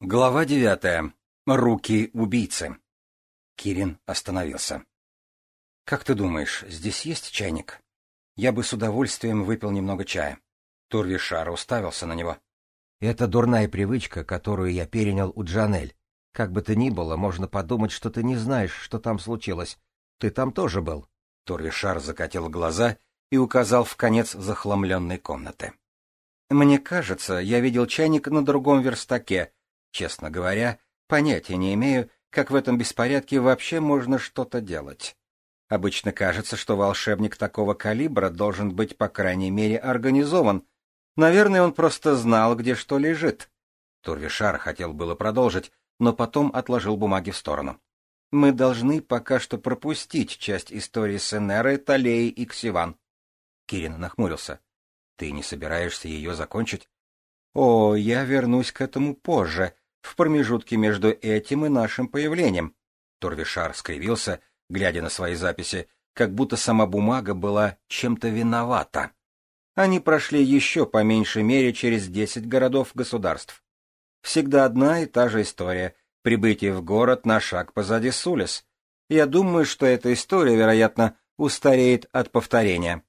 Глава девятая. Руки убийцы. Кирин остановился. «Как ты думаешь, здесь есть чайник? Я бы с удовольствием выпил немного чая». Турвишар уставился на него. «Это дурная привычка, которую я перенял у Джанель. Как бы то ни было, можно подумать, что ты не знаешь, что там случилось. Ты там тоже был». Турвишар закатил глаза и указал в конец захламленной комнаты. «Мне кажется, я видел чайник на другом верстаке», Честно говоря, понятия не имею, как в этом беспорядке вообще можно что-то делать. Обычно кажется, что волшебник такого калибра должен быть, по крайней мере, организован. Наверное, он просто знал, где что лежит. Турвишар хотел было продолжить, но потом отложил бумаги в сторону. Мы должны пока что пропустить часть истории Сенеры, Энерой, и Ксиван. Кирин нахмурился. Ты не собираешься ее закончить? О, я вернусь к этому позже, в промежутке между этим и нашим появлением. Торвишар скривился, глядя на свои записи, как будто сама бумага была чем-то виновата. Они прошли еще по меньшей мере через десять городов-государств. Всегда одна и та же история — прибытие в город на шаг позади Сулис. Я думаю, что эта история, вероятно, устареет от повторения.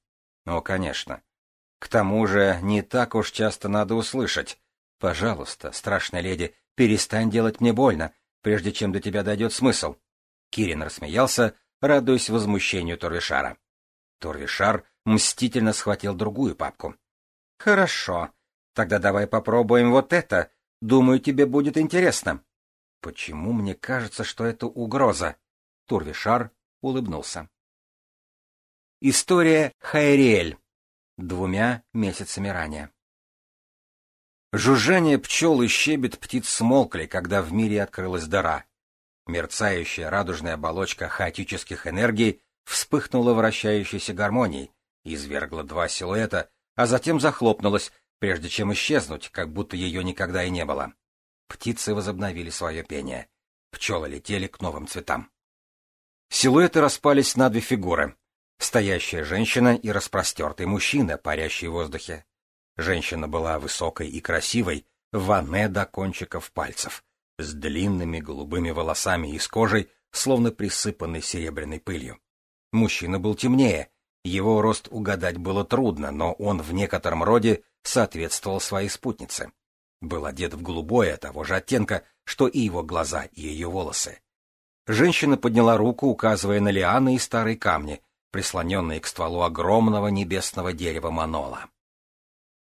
О, конечно. К тому же не так уж часто надо услышать. «Пожалуйста, страшная леди, перестань делать мне больно, прежде чем до тебя дойдет смысл». Кирин рассмеялся, радуясь возмущению Торвишара. Торвишар мстительно схватил другую папку. «Хорошо. Тогда давай попробуем вот это. Думаю, тебе будет интересно». «Почему мне кажется, что это угроза?» Турвишар улыбнулся. История Хайриэль двумя месяцами ранее. Жужжание пчел и щебет птиц смолкли, когда в мире открылась дыра. Мерцающая радужная оболочка хаотических энергий вспыхнула вращающейся гармонией, извергла два силуэта, а затем захлопнулась, прежде чем исчезнуть, как будто ее никогда и не было. Птицы возобновили свое пение. Пчелы летели к новым цветам. Силуэты распались на две фигуры. Стоящая женщина и распростертый мужчина, парящий в воздухе. Женщина была высокой и красивой, ване до кончиков пальцев, с длинными голубыми волосами и с кожей, словно присыпанной серебряной пылью. Мужчина был темнее, его рост угадать было трудно, но он в некотором роде соответствовал своей спутнице. Был одет в голубое того же оттенка, что и его глаза и ее волосы. Женщина подняла руку, указывая на лианы и старые камни, прислоненные к стволу огромного небесного дерева манола.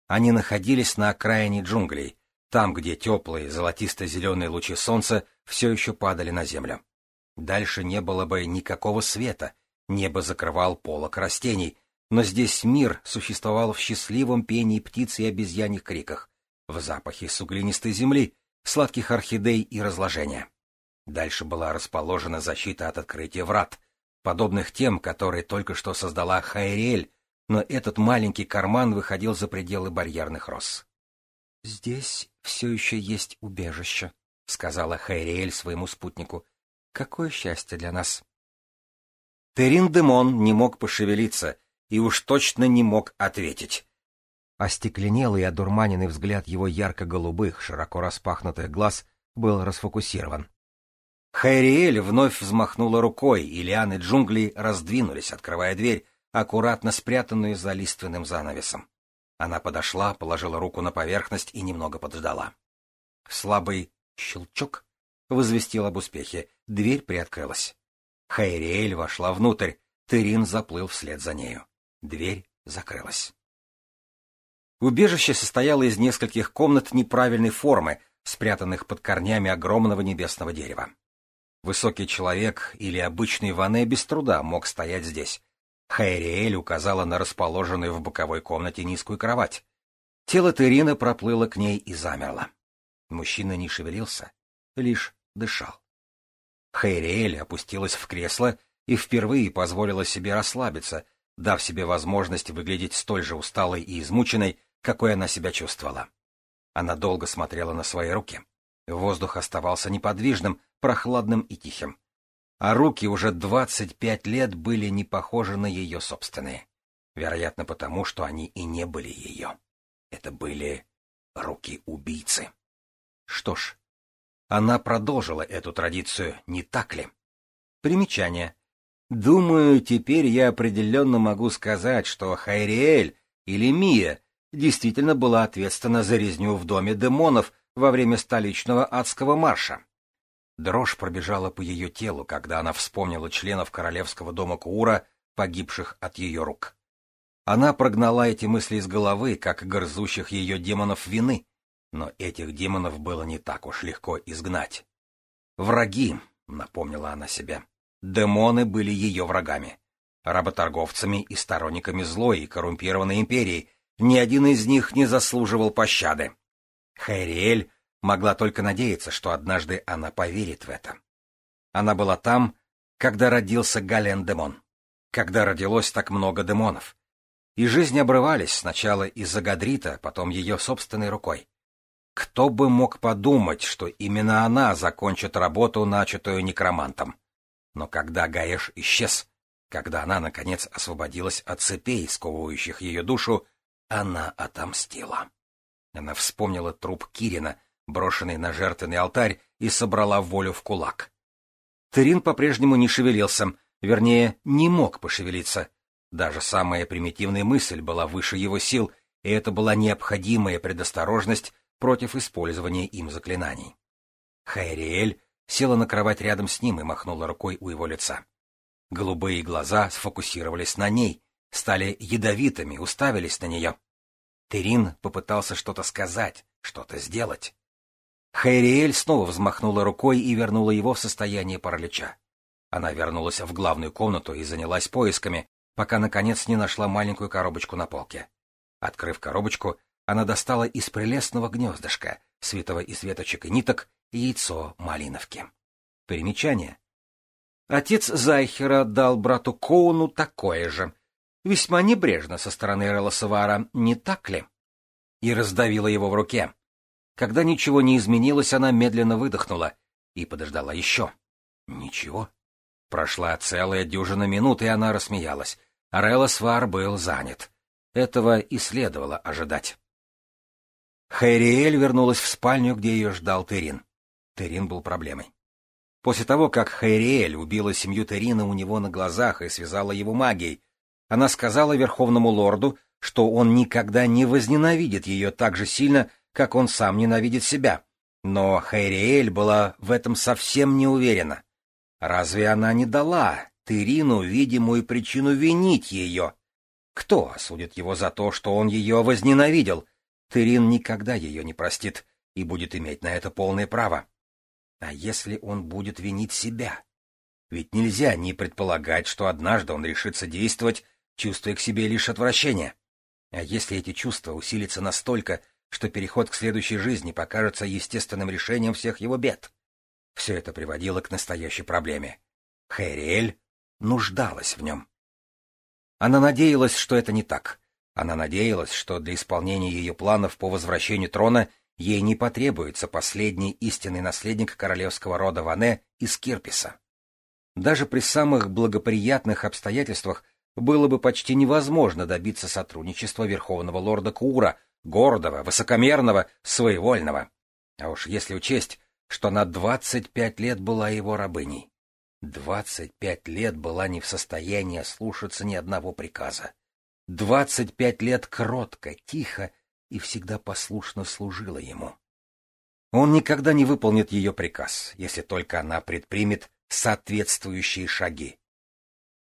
Они находились на окраине джунглей, там, где теплые золотисто-зеленые лучи солнца все еще падали на землю. Дальше не было бы никакого света, небо закрывал полок растений, но здесь мир существовал в счастливом пении птиц и обезьяньих криках, в запахе суглинистой земли, сладких орхидей и разложения. Дальше была расположена защита от открытия врат — подобных тем, которые только что создала Хайрель, но этот маленький карман выходил за пределы барьерных роз. «Здесь все еще есть убежище», — сказала Хайрель своему спутнику. «Какое счастье для нас!» Терин Демон не мог пошевелиться и уж точно не мог ответить. Остекленелый и одурманенный взгляд его ярко-голубых, широко распахнутых глаз был расфокусирован. Хайриэль вновь взмахнула рукой, и лианы джунглей раздвинулись, открывая дверь, аккуратно спрятанную за лиственным занавесом. Она подошла, положила руку на поверхность и немного подождала. Слабый щелчок возвестил об успехе, дверь приоткрылась. Хайриэль вошла внутрь, Терин заплыл вслед за нею. Дверь закрылась. Убежище состояло из нескольких комнат неправильной формы, спрятанных под корнями огромного небесного дерева. Высокий человек или обычный Ване без труда мог стоять здесь. Хайриэль указала на расположенную в боковой комнате низкую кровать. Тело Терина проплыло к ней и замерло. Мужчина не шевелился, лишь дышал. Хайриэль опустилась в кресло и впервые позволила себе расслабиться, дав себе возможность выглядеть столь же усталой и измученной, какой она себя чувствовала. Она долго смотрела на свои руки. Воздух оставался неподвижным, прохладным и тихим. А руки уже 25 лет были не похожи на ее собственные. Вероятно, потому что они и не были ее. Это были руки убийцы. Что ж, она продолжила эту традицию, не так ли? Примечание. Думаю, теперь я определенно могу сказать, что Хайриэль или Мия действительно была ответственна за резню в доме демонов во время столичного адского марша. Дрожь пробежала по ее телу, когда она вспомнила членов королевского дома Кура, погибших от ее рук. Она прогнала эти мысли из головы, как горзущих ее демонов вины, но этих демонов было не так уж легко изгнать. «Враги», — напомнила она себе, — «демоны были ее врагами, работорговцами и сторонниками злой и коррумпированной империи, ни один из них не заслуживал пощады. Хайриэль Могла только надеяться, что однажды она поверит в это. Она была там, когда родился Гален Демон, когда родилось так много демонов. И жизни обрывались сначала из-за Гадрита, потом ее собственной рукой. Кто бы мог подумать, что именно она закончит работу, начатую некромантом? Но когда Гаэш исчез, когда она, наконец, освободилась от цепей, сковывающих ее душу, она отомстила. Она вспомнила труп Кирина, брошенный на жертвенный алтарь, и собрала волю в кулак. Терин по-прежнему не шевелился, вернее, не мог пошевелиться. Даже самая примитивная мысль была выше его сил, и это была необходимая предосторожность против использования им заклинаний. Хайриэль села на кровать рядом с ним и махнула рукой у его лица. Голубые глаза сфокусировались на ней, стали ядовитыми, уставились на нее. Терин попытался что-то сказать, что-то сделать. Хэриэль снова взмахнула рукой и вернула его в состояние паралича. Она вернулась в главную комнату и занялась поисками, пока, наконец, не нашла маленькую коробочку на полке. Открыв коробочку, она достала из прелестного гнездышка, свитого из веточек и ниток, яйцо малиновки. Примечание. Отец Зайхера дал брату Коуну такое же. Весьма небрежно со стороны Релосовара, не так ли? И раздавила его в руке. Когда ничего не изменилось, она медленно выдохнула и подождала еще. Ничего. Прошла целая дюжина минут, и она рассмеялась. Орелла Свар был занят. Этого и следовало ожидать. Хайриэль вернулась в спальню, где ее ждал Терин. Терин был проблемой. После того, как Хайриэль убила семью Терина у него на глазах и связала его магией, она сказала Верховному Лорду, что он никогда не возненавидит ее так же сильно, как он сам ненавидит себя. Но Хайриэль была в этом совсем не уверена. Разве она не дала Терину видимую причину винить ее? Кто осудит его за то, что он ее возненавидел? Терин никогда ее не простит и будет иметь на это полное право. А если он будет винить себя? Ведь нельзя не предполагать, что однажды он решится действовать, чувствуя к себе лишь отвращение. А если эти чувства усилятся настолько, что переход к следующей жизни покажется естественным решением всех его бед. Все это приводило к настоящей проблеме. Хэриэль нуждалась в нем. Она надеялась, что это не так. Она надеялась, что для исполнения ее планов по возвращению трона ей не потребуется последний истинный наследник королевского рода Ване из Кирписа. Даже при самых благоприятных обстоятельствах было бы почти невозможно добиться сотрудничества верховного лорда Кура гордого, высокомерного, своевольного. А уж если учесть, что на 25 лет была его рабыней. 25 лет была не в состоянии слушаться ни одного приказа. 25 лет кротко, тихо и всегда послушно служила ему. Он никогда не выполнит ее приказ, если только она предпримет соответствующие шаги.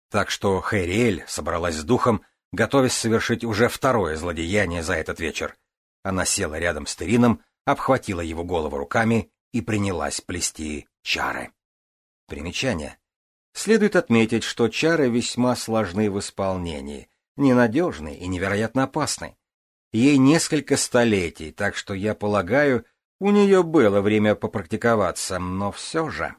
Так что Хэриэль собралась с духом готовясь совершить уже второе злодеяние за этот вечер. Она села рядом с Терином, обхватила его голову руками и принялась плести чары. Примечание. Следует отметить, что чары весьма сложны в исполнении, ненадежны и невероятно опасны. Ей несколько столетий, так что, я полагаю, у нее было время попрактиковаться, но все же...